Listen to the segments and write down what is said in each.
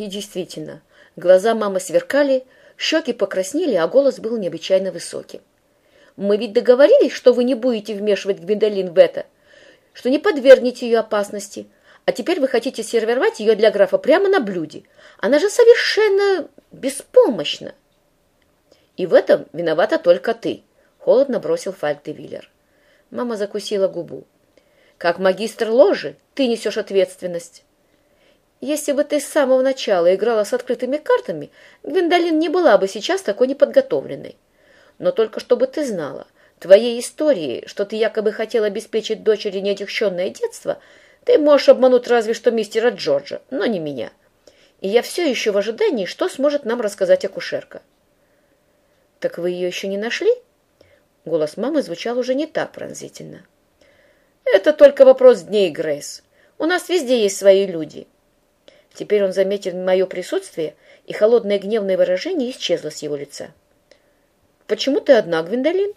И действительно, глаза мамы сверкали, щеки покраснели, а голос был необычайно высоким. «Мы ведь договорились, что вы не будете вмешивать Гвиндолин в это, что не подвергнете ее опасности, а теперь вы хотите сервировать ее для графа прямо на блюде. Она же совершенно беспомощна». «И в этом виновата только ты», — холодно бросил Фальк де Виллер. Мама закусила губу. «Как магистр ложи ты несешь ответственность». Если бы ты с самого начала играла с открытыми картами, Гвиндолин не была бы сейчас такой неподготовленной. Но только чтобы ты знала, твоей истории, что ты якобы хотела обеспечить дочери неотягченное детство, ты можешь обмануть разве что мистера Джорджа, но не меня. И я все еще в ожидании, что сможет нам рассказать акушерка. «Так вы ее еще не нашли?» Голос мамы звучал уже не так пронзительно. «Это только вопрос дней, Грейс. У нас везде есть свои люди». Теперь он заметил мое присутствие, и холодное гневное выражение исчезло с его лица. «Почему ты одна, Гвиндолин?»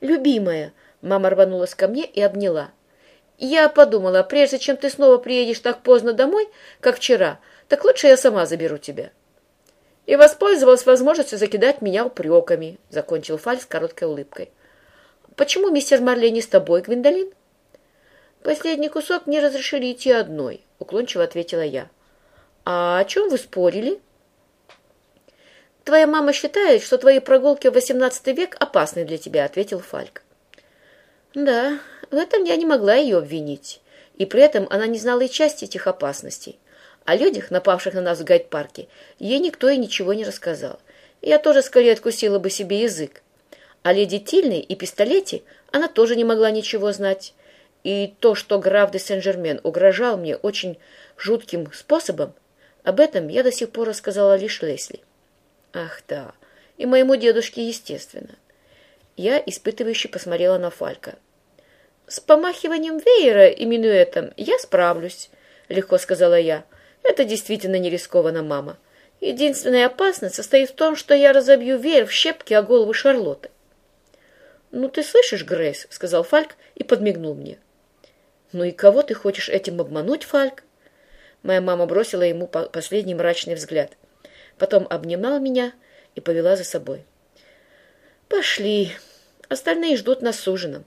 «Любимая!» — мама рванулась ко мне и обняла. «Я подумала, прежде чем ты снова приедешь так поздно домой, как вчера, так лучше я сама заберу тебя». И воспользовалась возможностью закидать меня упреками, — закончил Фаль с короткой улыбкой. «Почему мистер Марли не с тобой, Гвиндолин?» «Последний кусок мне разрешили идти одной», — уклончиво ответила я. «А о чем вы спорили?» «Твоя мама считает, что твои прогулки в XVIII век опасны для тебя», — ответил Фальк. «Да, в этом я не могла ее обвинить. И при этом она не знала и части этих опасностей. О людях, напавших на нас в гайд-парке, ей никто и ничего не рассказал. Я тоже скорее откусила бы себе язык. О леди Тильной и пистолете она тоже не могла ничего знать. И то, что граф де Сен-Жермен угрожал мне очень жутким способом, об этом я до сих пор рассказала лишь Лесли. Ах да, и моему дедушке, естественно. Я испытывающе посмотрела на Фалька. «С помахиванием веера и минуэтом я справлюсь», — легко сказала я. Это действительно не рискованно, мама. Единственная опасность состоит в том, что я разобью веер в щепки о голову Шарлотты. «Ну, ты слышишь, Грейс?» — сказал Фальк и подмигнул мне. «Ну и кого ты хочешь этим обмануть, Фальк?» Моя мама бросила ему последний мрачный взгляд. Потом обнимала меня и повела за собой. «Пошли. Остальные ждут нас с ужином.